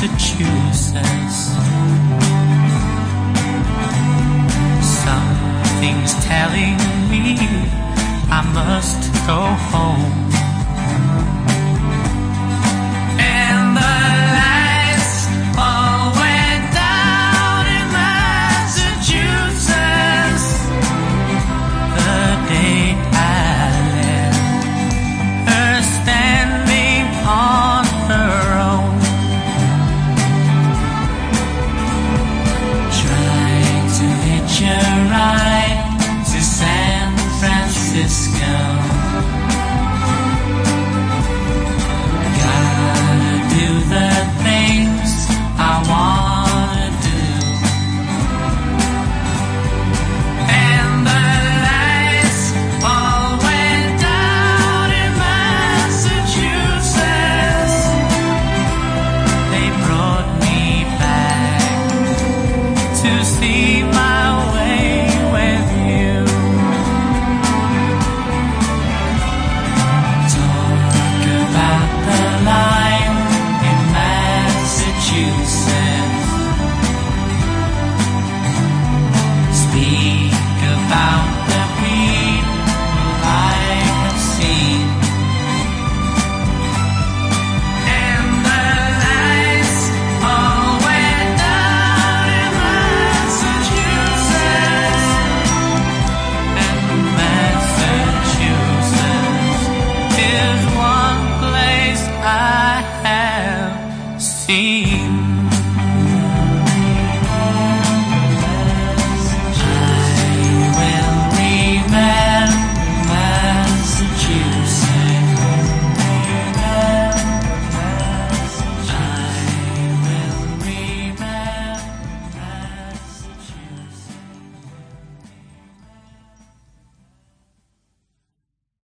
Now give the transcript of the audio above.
Massachusetts. Something's telling me I must go home. team.